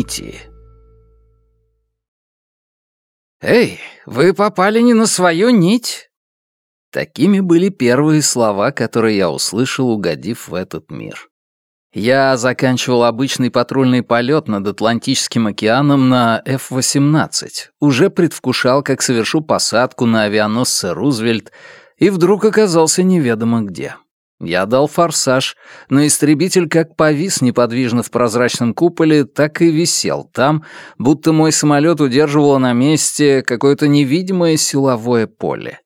нити. «Эй, вы попали не на свою нить!» Такими были первые слова, которые я услышал, угодив в этот мир. Я заканчивал обычный патрульный полет над Атлантическим океаном на F-18, уже предвкушал, как совершу посадку на авианосце «Рузвельт», и вдруг оказался неведомо где. Я дал форсаж, но истребитель как повис неподвижно в прозрачном куполе, так и висел там, будто мой самолет удерживало на месте какое-то невидимое силовое поле.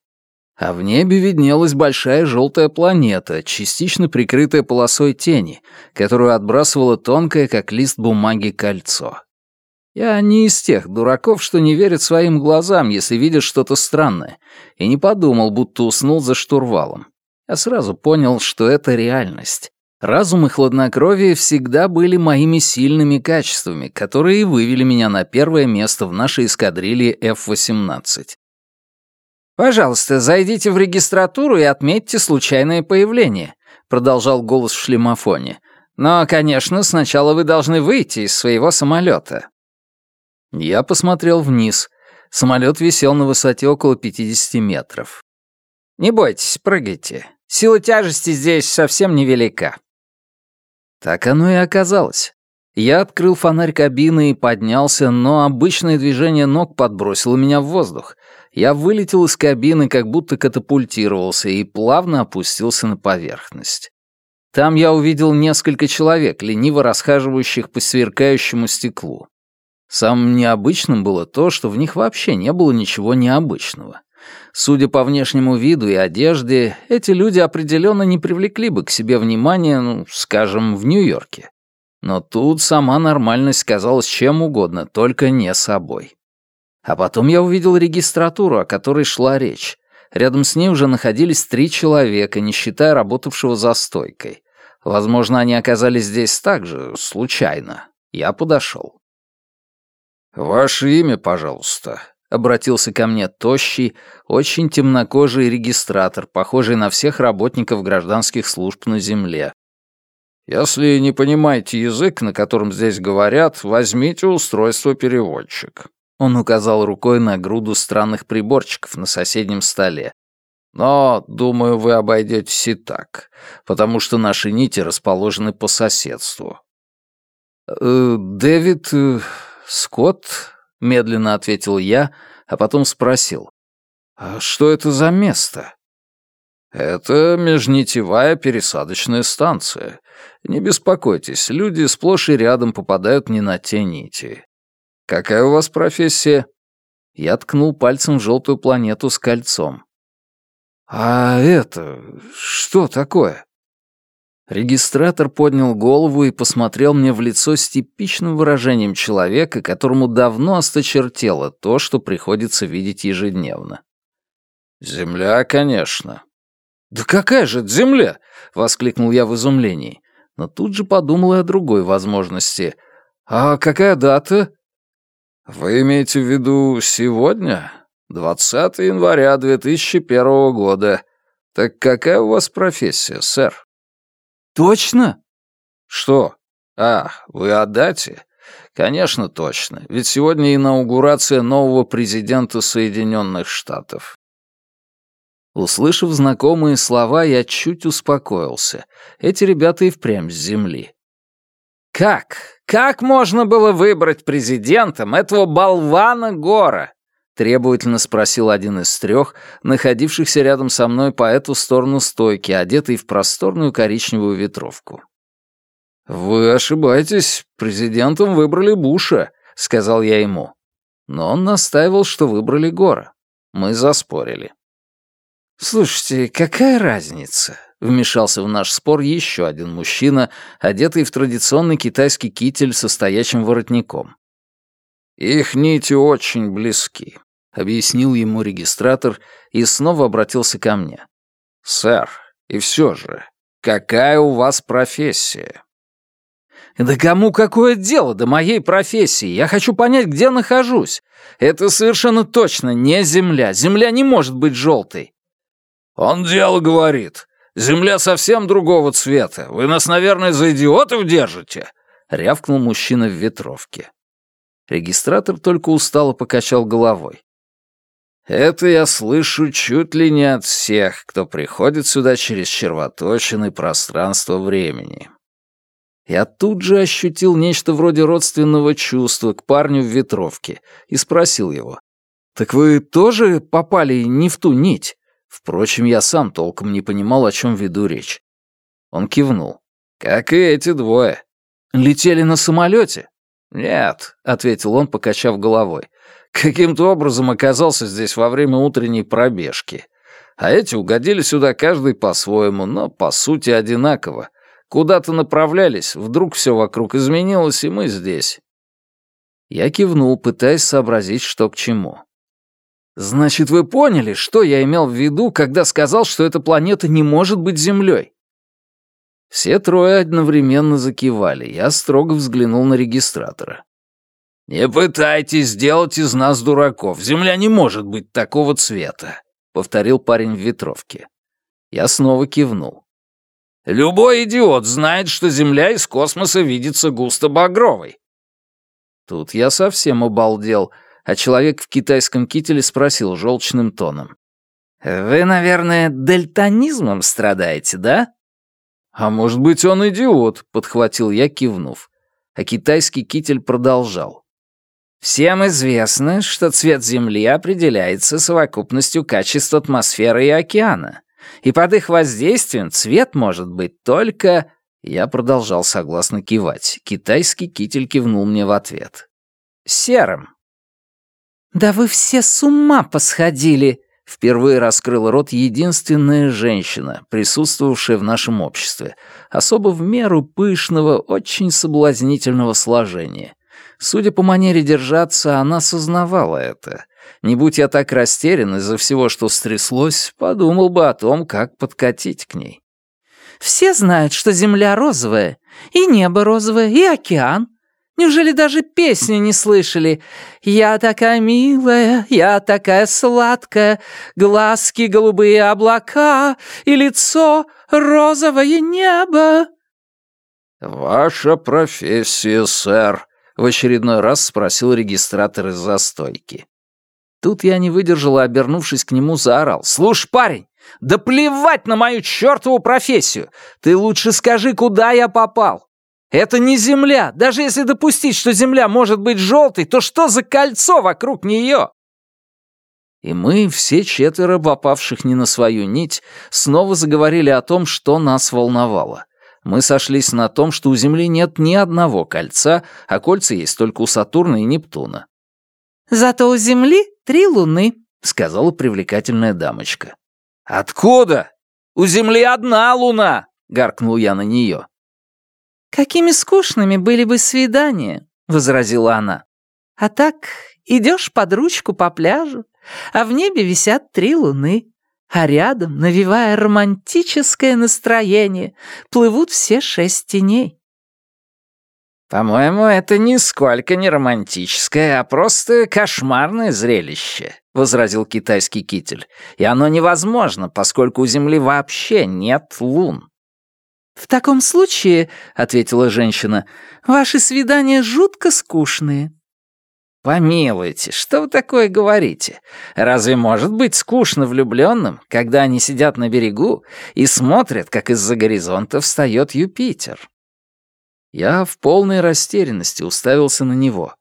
А в небе виднелась большая желтая планета, частично прикрытая полосой тени, которую отбрасывало тонкое, как лист бумаги, кольцо. Я не из тех дураков, что не верят своим глазам, если видят что-то странное, и не подумал, будто уснул за штурвалом. Я сразу понял, что это реальность. Разум и хладнокровие всегда были моими сильными качествами, которые вывели меня на первое место в нашей эскадрилье F-18. «Пожалуйста, зайдите в регистратуру и отметьте случайное появление», продолжал голос в шлемофоне. «Но, конечно, сначала вы должны выйти из своего самолета». Я посмотрел вниз. Самолет висел на высоте около 50 метров. «Не бойтесь, прыгайте. Сила тяжести здесь совсем невелика». Так оно и оказалось. Я открыл фонарь кабины и поднялся, но обычное движение ног подбросило меня в воздух. Я вылетел из кабины, как будто катапультировался, и плавно опустился на поверхность. Там я увидел несколько человек, лениво расхаживающих по сверкающему стеклу. Самым необычным было то, что в них вообще не было ничего необычного. Судя по внешнему виду и одежде, эти люди определенно не привлекли бы к себе внимания, ну, скажем, в Нью-Йорке. Но тут сама нормальность казалась чем угодно, только не собой. А потом я увидел регистратуру, о которой шла речь. Рядом с ней уже находились три человека, не считая работавшего за стойкой. Возможно, они оказались здесь также, случайно. Я подошел. «Ваше имя, пожалуйста», — обратился ко мне тощий, очень темнокожий регистратор, похожий на всех работников гражданских служб на Земле. «Если не понимаете язык, на котором здесь говорят, возьмите устройство переводчик». Он указал рукой на груду странных приборчиков на соседнем столе. «Но, думаю, вы обойдетесь и так, потому что наши нити расположены по соседству». «Э, «Дэвид э, Скотт?» — медленно ответил я, а потом спросил. «А что это за место?» «Это межнитевая пересадочная станция. Не беспокойтесь, люди сплошь и рядом попадают не на те нити. Какая у вас профессия?» Я ткнул пальцем в желтую планету с кольцом. «А это... что такое?» Регистратор поднял голову и посмотрел мне в лицо с типичным выражением человека, которому давно осточертело то, что приходится видеть ежедневно. «Земля, конечно». «Да какая же это земля?» — воскликнул я в изумлении. Но тут же подумал и о другой возможности. «А какая дата?» «Вы имеете в виду сегодня? 20 января 2001 года. Так какая у вас профессия, сэр?» «Точно?» «Что? А, вы о дате?» «Конечно, точно. Ведь сегодня инаугурация нового президента Соединенных Штатов». Услышав знакомые слова, я чуть успокоился. Эти ребята и впрямь с земли. «Как? Как можно было выбрать президентом этого болвана Гора?» Требовательно спросил один из трех, находившихся рядом со мной по эту сторону стойки, одетый в просторную коричневую ветровку. «Вы ошибаетесь, президентом выбрали Буша», — сказал я ему. Но он настаивал, что выбрали Гора. Мы заспорили. «Слушайте, какая разница?» — вмешался в наш спор еще один мужчина, одетый в традиционный китайский китель со стоячим воротником. «Их нити очень близки объяснил ему регистратор и снова обратился ко мне. «Сэр, и все же, какая у вас профессия?» «Да кому какое дело до моей профессии? Я хочу понять, где нахожусь. Это совершенно точно не Земля. Земля не может быть желтой». «Он дело говорит. Земля совсем другого цвета. Вы нас, наверное, за идиотов держите?» — рявкнул мужчина в ветровке. Регистратор только устало покачал головой. Это я слышу чуть ли не от всех, кто приходит сюда через червоточины пространства-времени. Я тут же ощутил нечто вроде родственного чувства к парню в ветровке и спросил его. «Так вы тоже попали не в ту нить?» Впрочем, я сам толком не понимал, о чем веду речь. Он кивнул. «Как и эти двое. Летели на самолете?» «Нет», — ответил он, покачав головой. «Каким-то образом оказался здесь во время утренней пробежки. А эти угодили сюда каждый по-своему, но по сути одинаково. Куда-то направлялись, вдруг все вокруг изменилось, и мы здесь». Я кивнул, пытаясь сообразить, что к чему. «Значит, вы поняли, что я имел в виду, когда сказал, что эта планета не может быть Землей?» Все трое одновременно закивали. Я строго взглянул на регистратора. «Не пытайтесь сделать из нас дураков. Земля не может быть такого цвета», — повторил парень в ветровке. Я снова кивнул. «Любой идиот знает, что Земля из космоса видится густо-багровой». Тут я совсем обалдел, а человек в китайском кителе спросил желчным тоном. «Вы, наверное, дальтонизмом страдаете, да?» «А может быть, он идиот», — подхватил я, кивнув. А китайский китель продолжал. «Всем известно, что цвет Земли определяется совокупностью качеств атмосферы и океана, и под их воздействием цвет может быть только...» Я продолжал согласно кивать. Китайский китель кивнул мне в ответ. «Серым». «Да вы все с ума посходили!» Впервые раскрыла рот единственная женщина, присутствовавшая в нашем обществе, особо в меру пышного, очень соблазнительного сложения. Судя по манере держаться, она сознавала это. Не будь я так растерян из-за всего, что стряслось, подумал бы о том, как подкатить к ней. «Все знают, что земля розовая, и небо розовое, и океан. Неужели даже песни не слышали? «Я такая милая, я такая сладкая, глазки голубые облака и лицо розовое небо». «Ваша профессия, сэр», — в очередной раз спросил регистратор из застойки. Тут я не выдержал и, обернувшись к нему, заорал. «Слушай, парень, да плевать на мою чертову профессию! Ты лучше скажи, куда я попал! Это не Земля. Даже если допустить, что Земля может быть желтой, то что за кольцо вокруг нее? И мы, все четверо попавших не на свою нить, снова заговорили о том, что нас волновало. Мы сошлись на том, что у Земли нет ни одного кольца, а кольца есть только у Сатурна и Нептуна. «Зато у Земли три луны», — сказала привлекательная дамочка. «Откуда? У Земли одна луна!» — гаркнул я на нее. «Какими скучными были бы свидания», — возразила она. «А так идешь под ручку по пляжу, а в небе висят три луны, а рядом, навевая романтическое настроение, плывут все шесть теней». «По-моему, это нисколько не романтическое, а просто кошмарное зрелище», — возразил китайский китель. «И оно невозможно, поскольку у Земли вообще нет лун». «В таком случае, — ответила женщина, — ваши свидания жутко скучные». «Помилуйте, что вы такое говорите? Разве может быть скучно влюбленным, когда они сидят на берегу и смотрят, как из-за горизонта встает Юпитер?» Я в полной растерянности уставился на него.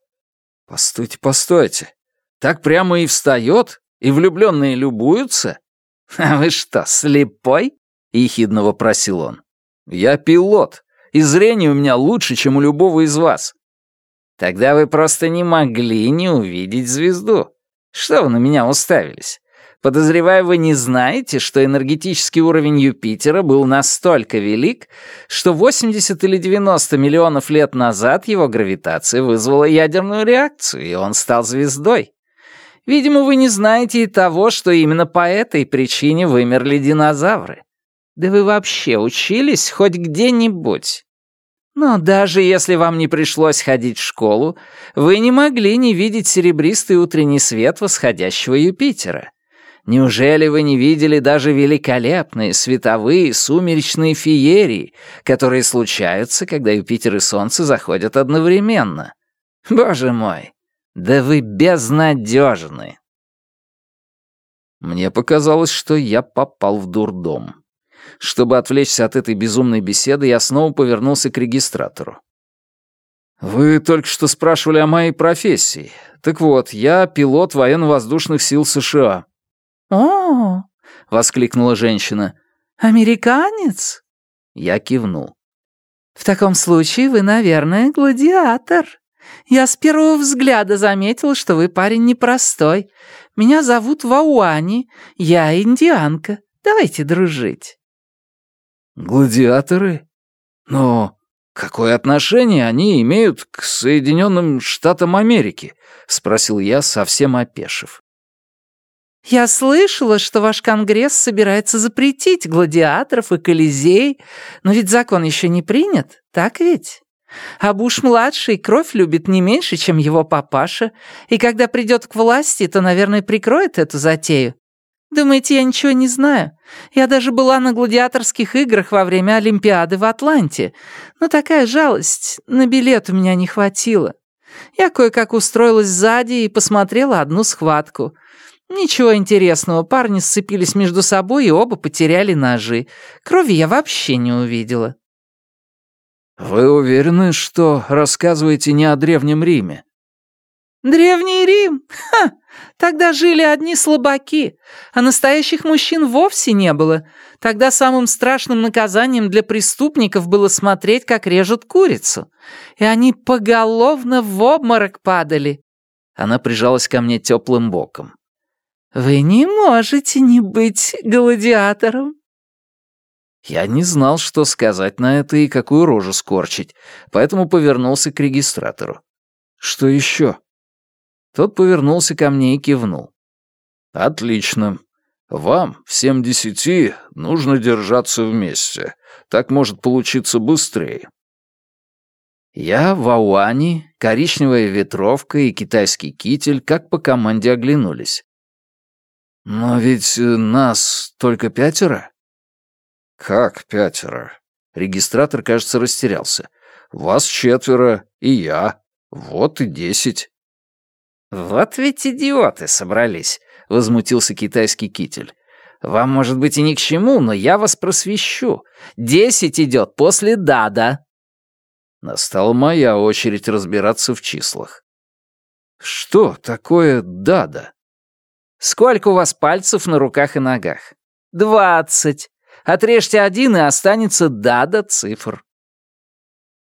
«Постойте, постойте. Так прямо и встает? И влюбленные любуются?» «А вы что, слепой?» — ехидно вопросил он. Я пилот, и зрение у меня лучше, чем у любого из вас. Тогда вы просто не могли не увидеть звезду. Что вы на меня уставились? Подозреваю, вы не знаете, что энергетический уровень Юпитера был настолько велик, что 80 или 90 миллионов лет назад его гравитация вызвала ядерную реакцию, и он стал звездой. Видимо, вы не знаете и того, что именно по этой причине вымерли динозавры. Да вы вообще учились хоть где-нибудь? Но даже если вам не пришлось ходить в школу, вы не могли не видеть серебристый утренний свет восходящего Юпитера. Неужели вы не видели даже великолепные световые сумеречные феерии, которые случаются, когда Юпитер и Солнце заходят одновременно? Боже мой, да вы безнадежны. Мне показалось, что я попал в дурдом. Чтобы отвлечься от этой безумной беседы, я снова повернулся к регистратору. «Вы только что спрашивали о моей профессии. Так вот, я пилот военно-воздушных сил США». «О!» — воскликнула женщина. «Американец?» Я кивнул. «В таком случае вы, наверное, гладиатор. Я с первого взгляда заметила, что вы парень непростой. Меня зовут Вауани, я индианка. Давайте дружить». «Гладиаторы? Но какое отношение они имеют к Соединенным Штатам Америки?» — спросил я, совсем опешив. «Я слышала, что ваш Конгресс собирается запретить гладиаторов и колизей, но ведь закон еще не принят, так ведь? А Буш-младший кровь любит не меньше, чем его папаша, и когда придет к власти, то, наверное, прикроет эту затею. Думаете, я ничего не знаю? Я даже была на гладиаторских играх во время Олимпиады в Атланте, но такая жалость, на билет у меня не хватило. Я кое-как устроилась сзади и посмотрела одну схватку — Ничего интересного, парни сцепились между собой и оба потеряли ножи. Крови я вообще не увидела. «Вы уверены, что рассказываете не о Древнем Риме?» «Древний Рим? Ха! Тогда жили одни слабаки, а настоящих мужчин вовсе не было. Тогда самым страшным наказанием для преступников было смотреть, как режут курицу. И они поголовно в обморок падали». Она прижалась ко мне теплым боком. «Вы не можете не быть гладиатором». Я не знал, что сказать на это и какую рожу скорчить, поэтому повернулся к регистратору. «Что еще?» Тот повернулся ко мне и кивнул. «Отлично. Вам, всем десяти, нужно держаться вместе. Так может получиться быстрее». Я, Вауани, коричневая ветровка и китайский китель как по команде оглянулись. «Но ведь э, нас только пятеро?» «Как пятеро?» Регистратор, кажется, растерялся. «Вас четверо, и я. Вот и десять». «Вот ведь идиоты собрались», — возмутился китайский китель. «Вам, может быть, и ни к чему, но я вас просвещу. Десять идет после Дада». Настала моя очередь разбираться в числах. «Что такое Дада?» Сколько у вас пальцев на руках и ногах? Двадцать. Отрежьте один, и останется дада цифр.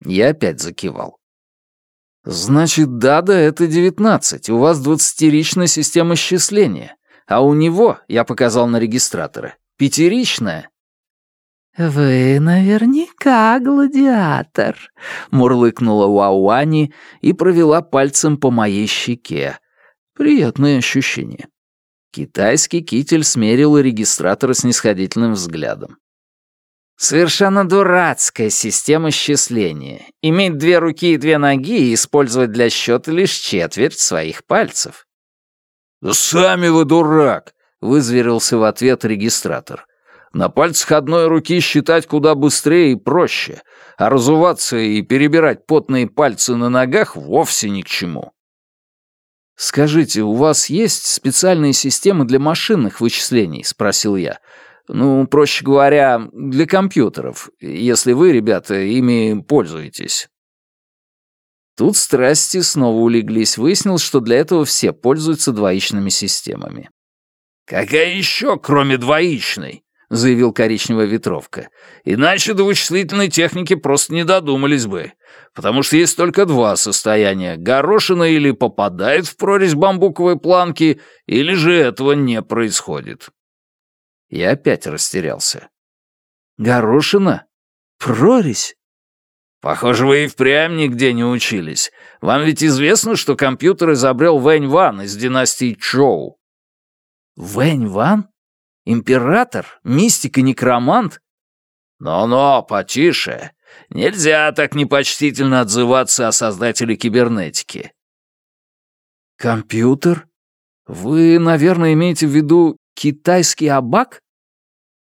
Я опять закивал. Значит, дада — это девятнадцать. У вас двадцатиричная система счисления. А у него, я показал на регистраторы, пятиричная. «Вы наверняка гладиатор», — мурлыкнула Уауани и провела пальцем по моей щеке. Приятное ощущение. Китайский китель смерил регистратора снисходительным взглядом. Совершенно дурацкая система счисления. Иметь две руки и две ноги и использовать для счета лишь четверть своих пальцев. «Да сами вы дурак!» — вызверился в ответ регистратор. «На пальцах одной руки считать куда быстрее и проще, а разуваться и перебирать потные пальцы на ногах вовсе ни к чему». «Скажите, у вас есть специальные системы для машинных вычислений?» — спросил я. «Ну, проще говоря, для компьютеров, если вы, ребята, ими пользуетесь». Тут страсти снова улеглись. Выяснилось, что для этого все пользуются двоичными системами. «Какая еще, кроме двоичной?» — заявил коричневая ветровка. «Иначе до вычислительной техники просто не додумались бы потому что есть только два состояния. Горошина или попадает в прорезь бамбуковой планки, или же этого не происходит. Я опять растерялся. Горошина? Прорезь? Похоже, вы и впрямь нигде не учились. Вам ведь известно, что компьютер изобрел Вэнь Ван из династии Чоу. Вэнь Ван? Император? Мистик и некромант? Но-но, потише. Нельзя так непочтительно отзываться о создателе кибернетики. Компьютер? Вы, наверное, имеете в виду китайский абак?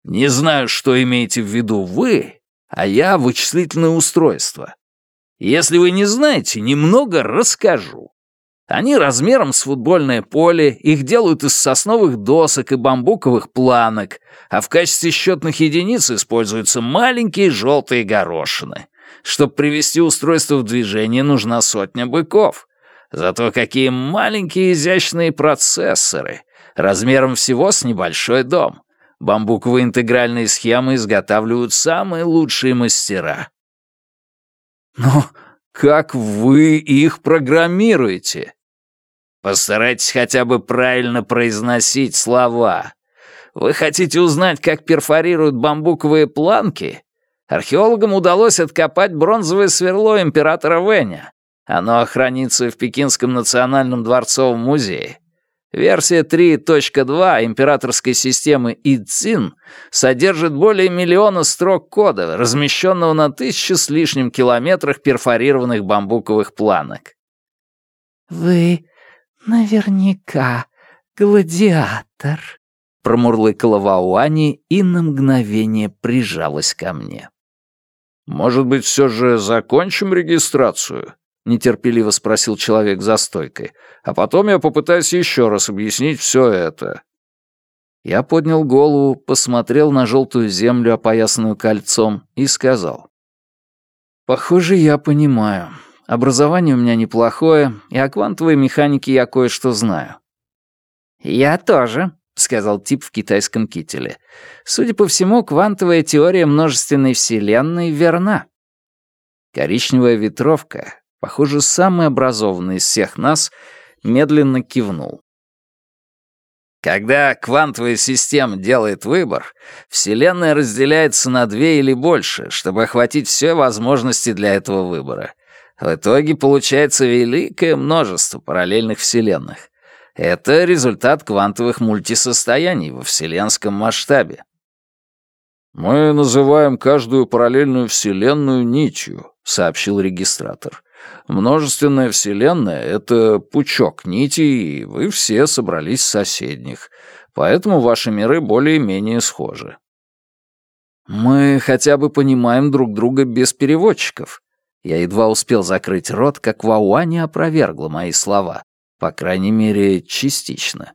Не знаю, что имеете в виду вы, а я вычислительное устройство. Если вы не знаете, немного расскажу. Они размером с футбольное поле, их делают из сосновых досок и бамбуковых планок, а в качестве счетных единиц используются маленькие желтые горошины. Чтобы привести устройство в движение, нужна сотня быков. Зато какие маленькие изящные процессоры, размером всего с небольшой дом. Бамбуковые интегральные схемы изготавливают самые лучшие мастера. Но как вы их программируете? Постарайтесь хотя бы правильно произносить слова. Вы хотите узнать, как перфорируют бамбуковые планки? Археологам удалось откопать бронзовое сверло императора Вэня. Оно хранится в Пекинском национальном дворцовом музее. Версия 3.2 императорской системы ИЦИН содержит более миллиона строк кода, размещенного на тысячу с лишним километрах перфорированных бамбуковых планок. «Вы наверняка гладиатор», — промурлыкала Вауани и на мгновение прижалась ко мне. «Может быть, все же закончим регистрацию?» — нетерпеливо спросил человек за стойкой. «А потом я попытаюсь еще раз объяснить все это». Я поднял голову, посмотрел на желтую землю, опоясанную кольцом, и сказал. «Похоже, я понимаю. Образование у меня неплохое, и о квантовой механике я кое-что знаю». «Я тоже», — сказал тип в китайском кителе. «Судя по всему, квантовая теория множественной вселенной верна». Коричневая ветровка, похоже, самый образованный из всех нас, медленно кивнул. Когда квантовая система делает выбор, Вселенная разделяется на две или больше, чтобы охватить все возможности для этого выбора. В итоге получается великое множество параллельных вселенных. Это результат квантовых мультисостояний во вселенском масштабе. «Мы называем каждую параллельную вселенную нитью», — сообщил регистратор. Множественная вселенная — это пучок нитей, и вы все собрались с соседних, поэтому ваши миры более-менее схожи. Мы хотя бы понимаем друг друга без переводчиков. Я едва успел закрыть рот, как Вауани опровергла мои слова, по крайней мере, частично.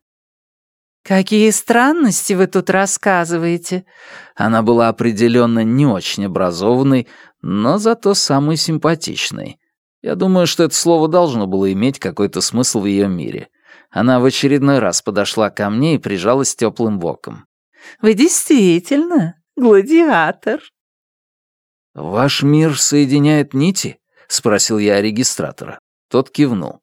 «Какие странности вы тут рассказываете?» Она была определенно не очень образованной, но зато самой симпатичной. Я думаю, что это слово должно было иметь какой-то смысл в ее мире. Она в очередной раз подошла ко мне и прижалась теплым боком. «Вы действительно гладиатор?» «Ваш мир соединяет нити?» — спросил я регистратора. Тот кивнул.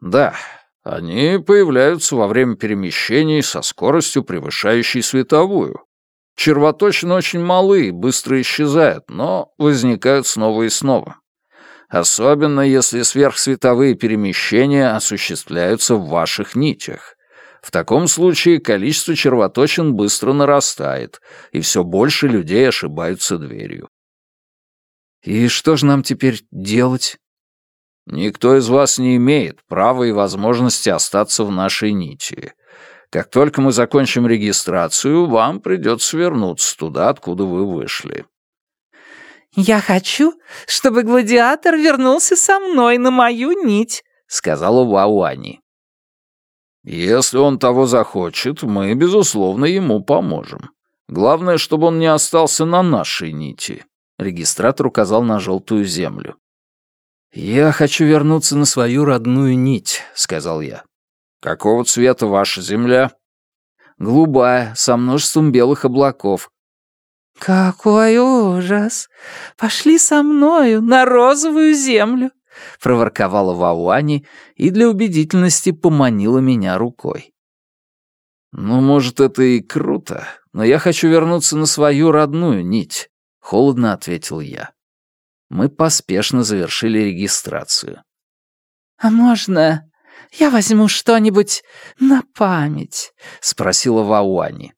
«Да, они появляются во время перемещений со скоростью, превышающей световую. Червоточины очень малы и быстро исчезают, но возникают снова и снова особенно если сверхсветовые перемещения осуществляются в ваших нитях. В таком случае количество червоточин быстро нарастает, и все больше людей ошибаются дверью. «И что же нам теперь делать?» «Никто из вас не имеет права и возможности остаться в нашей нити. Как только мы закончим регистрацию, вам придется вернуться туда, откуда вы вышли. «Я хочу, чтобы гладиатор вернулся со мной на мою нить», — сказала Вауани. «Если он того захочет, мы, безусловно, ему поможем. Главное, чтобы он не остался на нашей нити», — регистратор указал на желтую землю. «Я хочу вернуться на свою родную нить», — сказал я. «Какого цвета ваша земля?» «Голубая, со множеством белых облаков. «Какой ужас! Пошли со мною на розовую землю!» — проворковала Вауани и для убедительности поманила меня рукой. «Ну, может, это и круто, но я хочу вернуться на свою родную нить», — холодно ответил я. Мы поспешно завершили регистрацию. «А можно я возьму что-нибудь на память?» — спросила Вауани.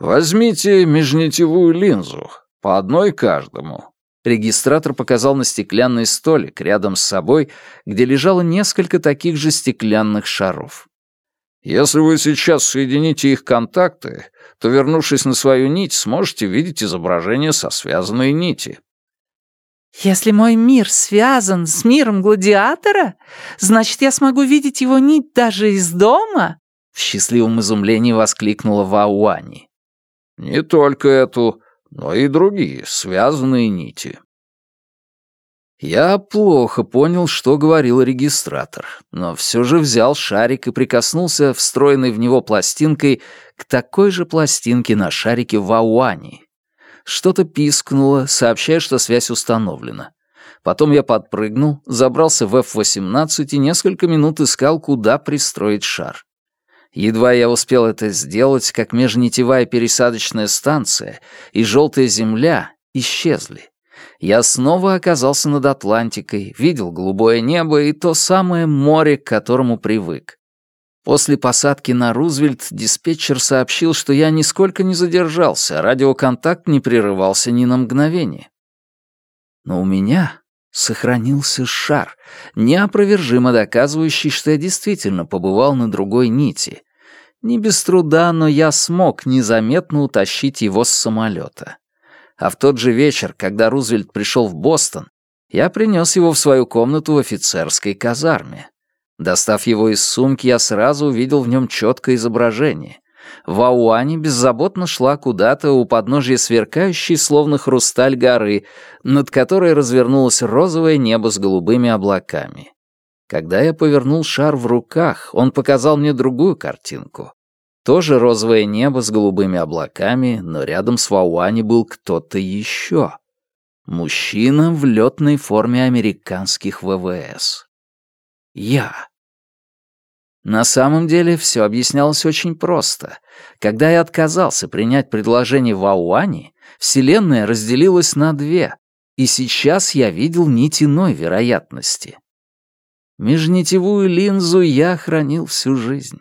«Возьмите межнитевую линзу, по одной каждому». Регистратор показал на стеклянный столик рядом с собой, где лежало несколько таких же стеклянных шаров. «Если вы сейчас соедините их контакты, то, вернувшись на свою нить, сможете видеть изображение со связанной нити». Если мой мир связан с миром гладиатора, значит, я смогу видеть его нить даже из дома?» В счастливом изумлении воскликнула Вауани. «Не только эту, но и другие связанные нити». Я плохо понял, что говорил регистратор, но все же взял шарик и прикоснулся встроенной в него пластинкой к такой же пластинке на шарике Вауани. Что-то пискнуло, сообщая, что связь установлена. Потом я подпрыгнул, забрался в F-18 и несколько минут искал, куда пристроить шар. Едва я успел это сделать, как межнитевая пересадочная станция и желтая земля исчезли. Я снова оказался над Атлантикой, видел голубое небо и то самое море, к которому привык. После посадки на Рузвельт диспетчер сообщил, что я нисколько не задержался, радиоконтакт не прерывался ни на мгновение. Но у меня сохранился шар, неопровержимо доказывающий, что я действительно побывал на другой нити. Не без труда, но я смог незаметно утащить его с самолета. А в тот же вечер, когда Рузвельт пришел в Бостон, я принес его в свою комнату в офицерской казарме. Достав его из сумки, я сразу увидел в нем четкое изображение. Вауани беззаботно шла куда-то у подножия сверкающей, словно хрусталь горы, над которой развернулось розовое небо с голубыми облаками. Когда я повернул шар в руках, он показал мне другую картинку. Тоже розовое небо с голубыми облаками, но рядом с Вауани был кто-то еще. Мужчина в летной форме американских ВВС. Я. На самом деле все объяснялось очень просто. Когда я отказался принять предложение Вауани, Вселенная разделилась на две, и сейчас я видел нить иной вероятности. Межнитевую линзу я хранил всю жизнь.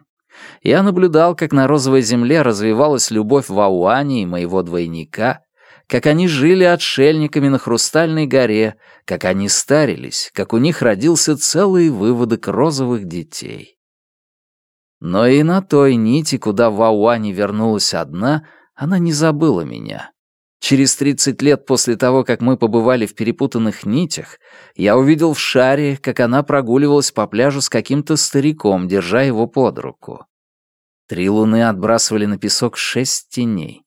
Я наблюдал, как на розовой земле развивалась любовь Вауани и моего двойника, как они жили отшельниками на Хрустальной горе, как они старились, как у них родился целый выводок розовых детей. Но и на той нити, куда Вауани вернулась одна, она не забыла меня. Через 30 лет после того, как мы побывали в перепутанных нитях, я увидел в шаре, как она прогуливалась по пляжу с каким-то стариком, держа его под руку. Три луны отбрасывали на песок шесть теней.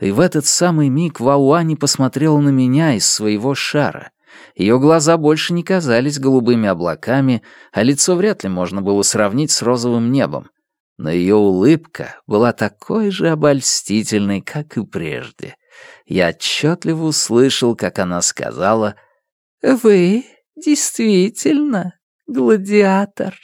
И в этот самый миг Вауани посмотрела на меня из своего шара. Ее глаза больше не казались голубыми облаками, а лицо вряд ли можно было сравнить с розовым небом. Но ее улыбка была такой же обольстительной, как и прежде. Я отчетливо услышал, как она сказала «Вы действительно гладиатор».